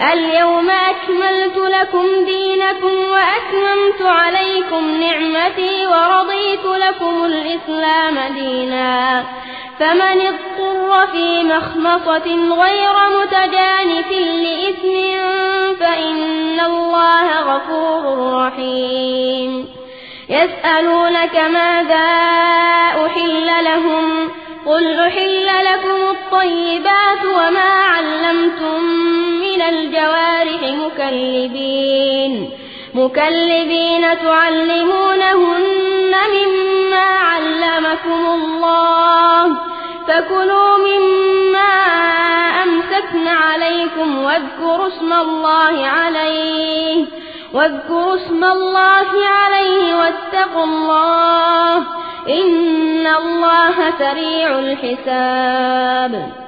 اليوم أكملت لكم دينكم وأتممت عليكم نعمتي ورضيت لكم الإسلام دينا. فمن اضطر في مخمصة غير متجانف لإثم فإن الله غفور رحيم. يسألونك ماذا أحل لهم؟ قل أحل لكم الطيبات وما علمتم من الجوارح مكلبين. مكلبين تعلمونهن مما علمكم الله. فكلوا مما أمسكن عليكم واذكروا اسم الله عليه. واذكروا اسم الله عليه واتقوا الله. إن الله سريع الحساب.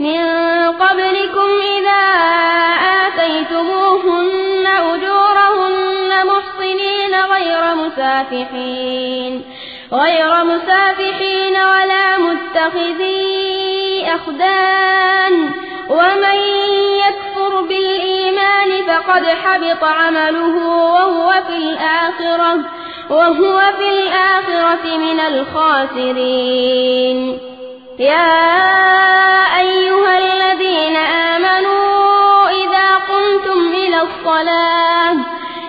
من قبلكم إذا آتيتموهن أجورهن محصنين غير مسافحين غير مسافحين ولا متخذي أخدان. ومن يكفر بالإيمان فقد حبط عمله وهو في الآخرة وهو في الآخرة من الخاسرين. يا أيها الذين آمنوا إذا قمتم إلى الصلاة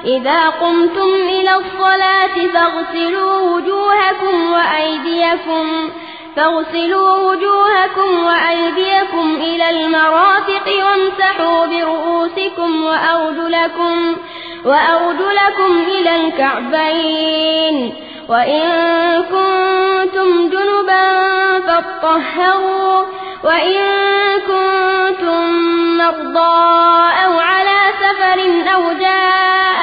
إذا قمتم إلى الصلاة فاغسلوا وجوهكم وأيديكم فاغسلوا وجوهكم وأيديكم إلى المرافق وامسحوا برؤوسكم وأرجلكم وأرجلكم إلى الكعبين. وإن كنتم جنبا فاطهروا وإن كنتم مرضى أو على سفر أو جاء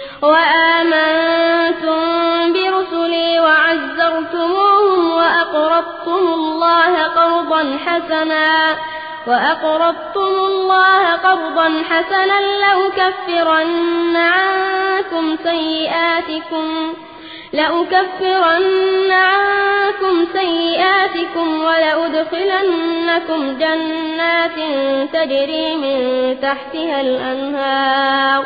وآمنتم برسلي وعزرتموهم وأقرضتم الله قرضا حسنا وأقرضتم الله قرضا حسنا لأكفرن عنكم سيئاتكم لأكفرن عنكم سيئاتكم ولأدخلنكم جنات تجري من تحتها الأنهار.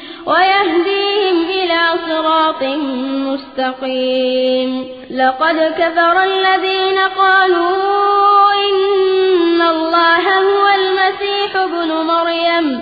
ويهديهم إلى صراط مستقيم. لقد كفر الذين قالوا إن الله هو المسيح ابن مريم.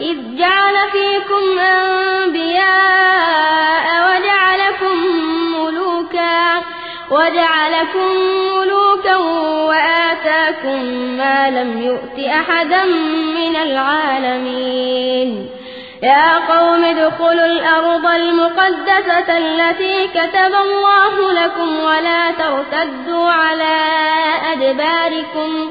إذ جعل فيكم أنبياء وجعلكم ملوكا وجعلكم ملوكا وآتاكم ما لم يؤت أحدا من العالمين. يا قوم ادخلوا الأرض المقدسة التي كتب الله لكم ولا ترتدوا على أدباركم.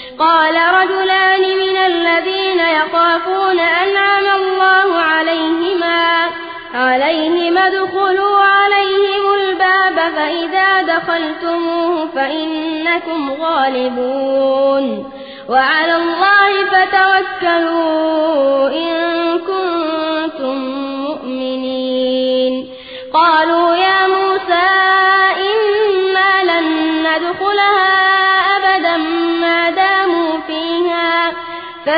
قال رجلان من الذين يخافون أنعم الله عليهما عليهم ادخلوا عليهم الباب فإذا دخلتموه فإنكم غالبون. وعلى الله فتوكلوا إن كنتم مؤمنين. قالوا يا موسى إنا لن ندخلها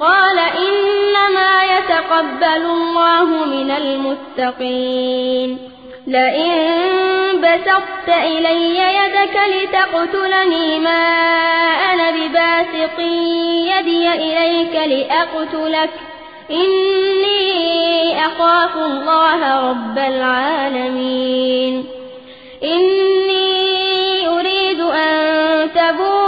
قال إنما يتقبل الله من المتقين. لئن بسطت إلي يدك لتقتلني ما أنا بباسط يدي إليك لأقتلك. إني أخاف الله رب العالمين. إني أريد أن بإثمي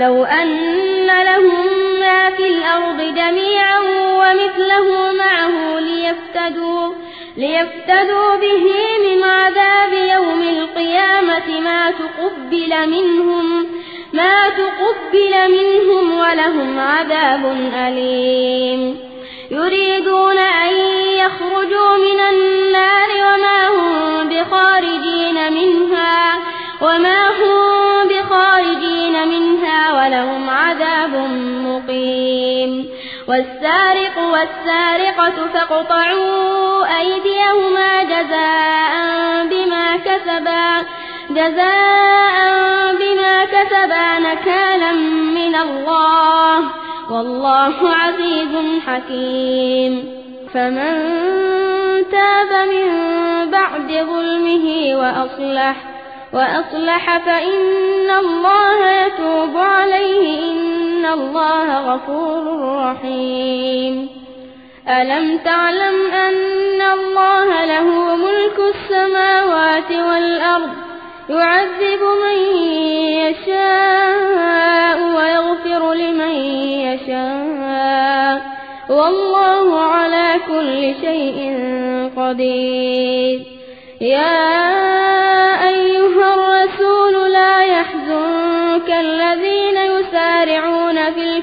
لو أن لهم ما في الأرض جميعا ومثله معه ليفتدوا ليفتدوا به من عذاب يوم القيامة ما تقبل منهم ما تقبل منهم ولهم عذاب أليم. يريدون أن يخرجوا من النار وما هم بخارجين منها وما هم ولهم عذاب مقيم. والسارق والسارقة فاقطعوا أيديهما جزاء بما كسبا جزاء بما كسبا نكالا من الله. والله عزيز حكيم. فمن تاب من بعد ظلمه وأصلح وأصلح فإن الله يتوب عليه إن الله غفور رحيم. ألم تعلم أن الله له ملك السماوات والأرض؟ يعذب من يشاء ويغفر لمن يشاء. والله على كل شيء قدير. يا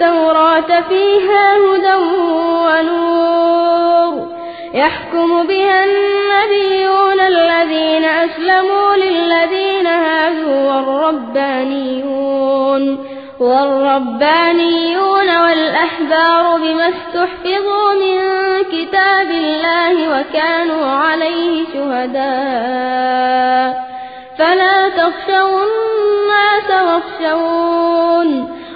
التوراة فيها هدى ونور. يحكم بها النبيون الذين أسلموا للذين هادوا والربانيون. والربانيون والأحبار بما استحفظوا من كتاب الله وكانوا عليه شهداء. فلا تخشوا الناس واخشون.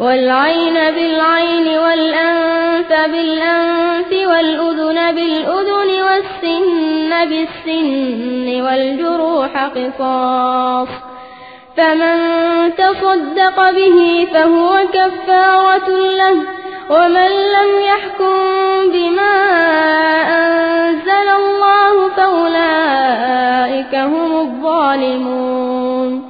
والعين بالعين والأنف بالأنف والأذن بالأذن والسن بالسن والجروح قصاص فمن تصدق به فهو كفارة له ومن لم يحكم بما أنزل الله فأولئك هم الظالمون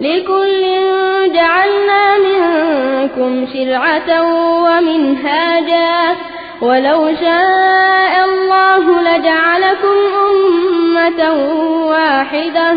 لكل جعلنا منكم شرعة ومنهاجا. ولو شاء الله لجعلكم أمة واحدة.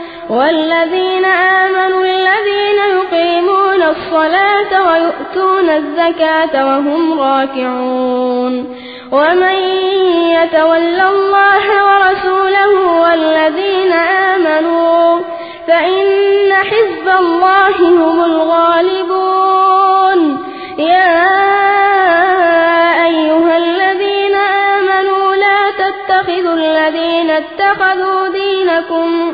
والذين آمنوا الذين يقيمون الصلاة ويؤتون الزكاة وهم راكعون ومن يتول الله ورسوله والذين آمنوا فإن حزب الله هم الغالبون. يا أيها الذين آمنوا لا تتخذوا الذين اتخذوا دينكم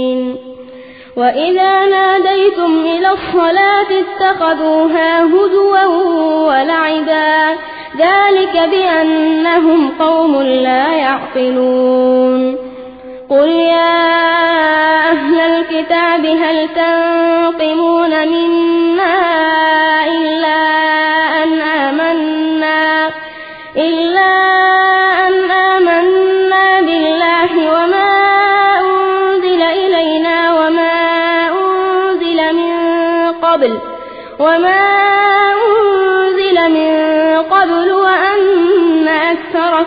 وإذا ناديتم إلى الصلاة اتخذوها هدوا ولعبا ذلك بأنهم قوم لا يعقلون قل يا أهل الكتاب هل تنقمون منا إلا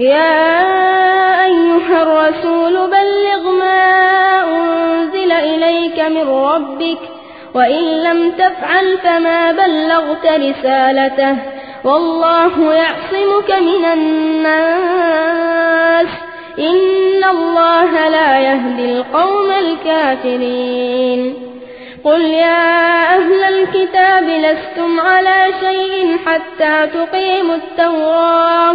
يا أيها الرسول بلغ ما أنزل إليك من ربك وإن لم تفعل فما بلغت رسالته. والله يعصمك من الناس. إن الله لا يهدي القوم الكافرين. قل يا أهل الكتاب لستم على شيء حتى تقيموا التوراة؟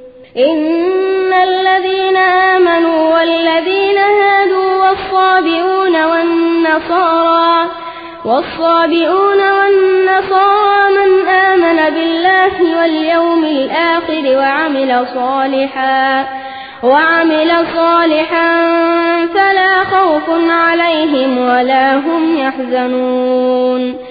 إن الذين آمنوا والذين هادوا والصابئون والنصارى والصابئون والنصارى من آمن بالله واليوم الآخر وعمل صالحا وعمل صالحا فلا خوف عليهم ولا هم يحزنون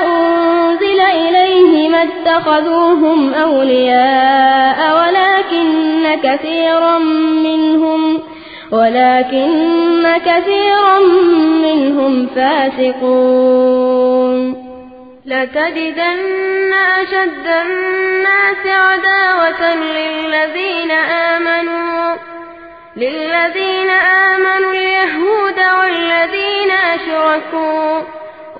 اتخذوهم أولياء ولكن كثيرا منهم ولكن كثيرا منهم فاسقون. لتجدن أشد الناس عداوة للذين آمنوا للذين آمنوا اليهود والذين أشركوا.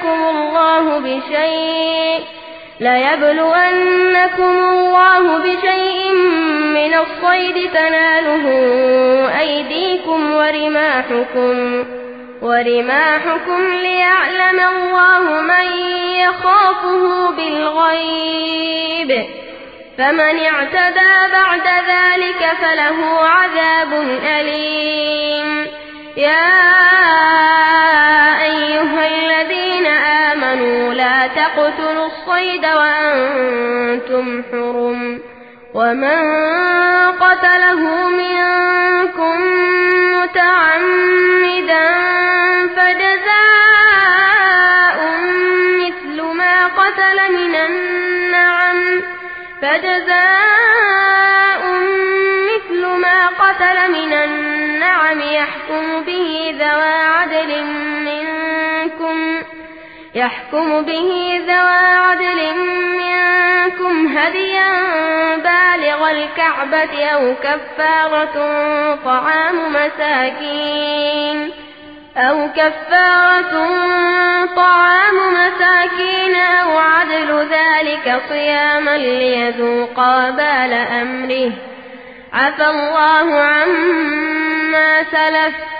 ليبلونكم الله بشيء ليبلونكم الله بشيء من الصيد تناله أيديكم ورماحكم ورماحكم ليعلم الله من يخافه بالغيب فمن اعتدى بعد ذلك فله عذاب أليم يا أيها الذين آمنوا لا تقتلوا الصيد وأنتم حرم ومن قتله منكم متعمدا فجزاء مثل ما قتل من النعم فجزاء مثل ما قتل من النعم يحكم به ذوى عدل يحكم به ذوى عدل منكم هديا بالغ الكعبة أو كفارة طعام مساكين أو كفارة طعام مساكين أو عدل ذلك صياما ليذوق وبال أمره. عفى الله عما سلف.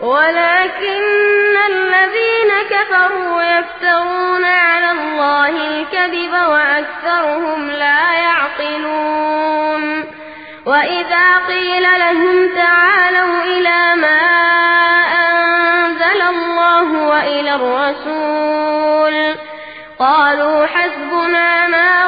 ولكن الذين كفروا يفترون على الله الكذب وأكثرهم لا يعقلون وإذا قيل لهم تعالوا إلى ما أنزل الله وإلى الرسول قالوا حسبنا ما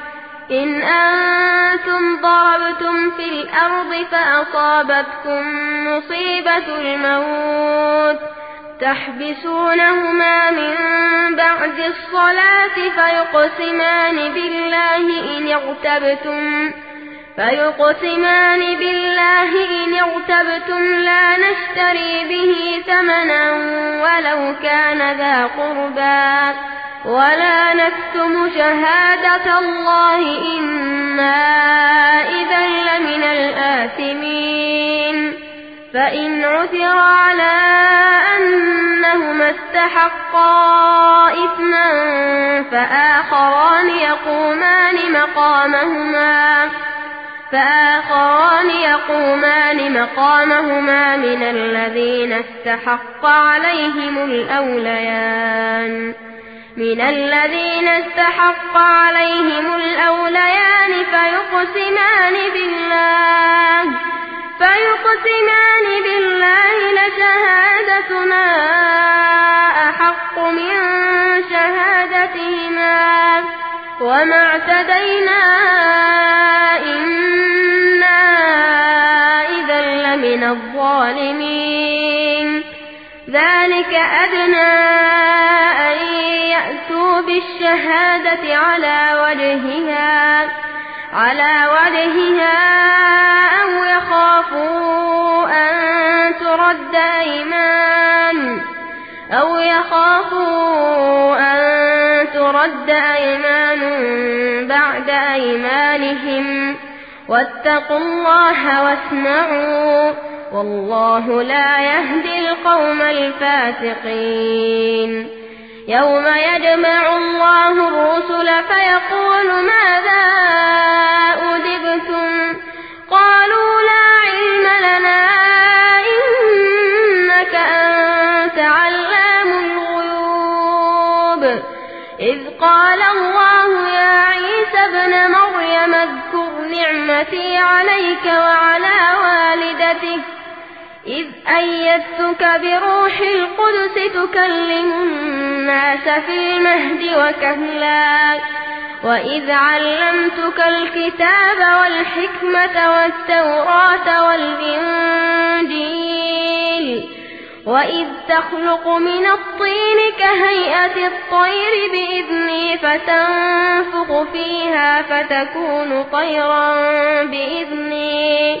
إن أنتم ضربتم في الأرض فأصابتكم مصيبة الموت تحبسونهما من بعد الصلاة فيقسمان بالله إن اغتبتم فيقسمان بالله إن اغتبتم لا نشتري به ثمنا ولو كان ذا قربا ولا نكتم شهادة الله إنا إذا لمن الآثمين. فإن عثر على أنهما استحقا إثما فآخران يقومان مقامهما. فآخران يقومان مقامهما من الذين استحق عليهم الأوليان. من الذين استحق عليهم الأوليان فيقسمان بالله فيقسمان بالله لشهادتنا أحق من شهادتهما. وما اعتدينا إنا الظالمين. ذلك أدنى أن يأتوا بالشهادة على وجهها على وجهها أو يخافوا أن ترد أيمان أو يخافوا أن ترد أيمان بعد أيمانهم. واتقوا الله واسمعوا. والله لا يهدي القوم الفاسقين. يوم يجمع الله الرسل فيقول ماذا أدبتم قالوا لا علم لنا إنك أنت علام الغيوب. إذ قال الله يا عيسى ابن مريم اذكر نعمتي عليك وعلى والدتك. إذ أيدتك بروح القدس تكلم الناس في المهد وكهلا وإذ علمتك الكتاب والحكمة والتوراة والإنجيل وإذ تخلق من الطين كهيئة الطير بإذني فتنفخ فيها فتكون طيرا بإذني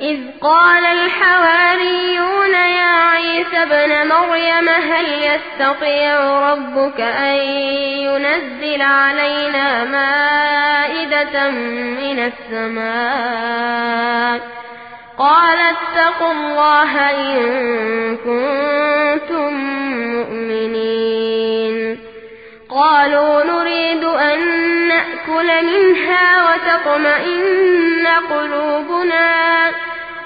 إذ قال الحواريون يا عيسى ابن مريم هل يستطيع ربك أن ينزل علينا مائدة من السماء؟ قال اتقوا الله إن كنتم مؤمنين. قالوا نريد أن نأكل منها وتطمئن قلوبنا.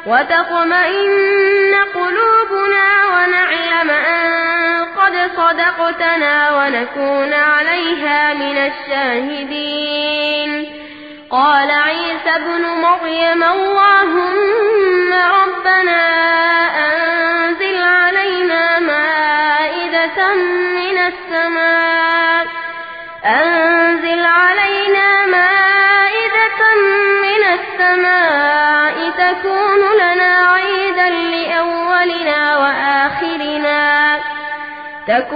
وتطمئن قلوبنا ونعلم أن قد صدقتنا ونكون عليها من الشاهدين. قال عيسى ابن مريم اللهم ربنا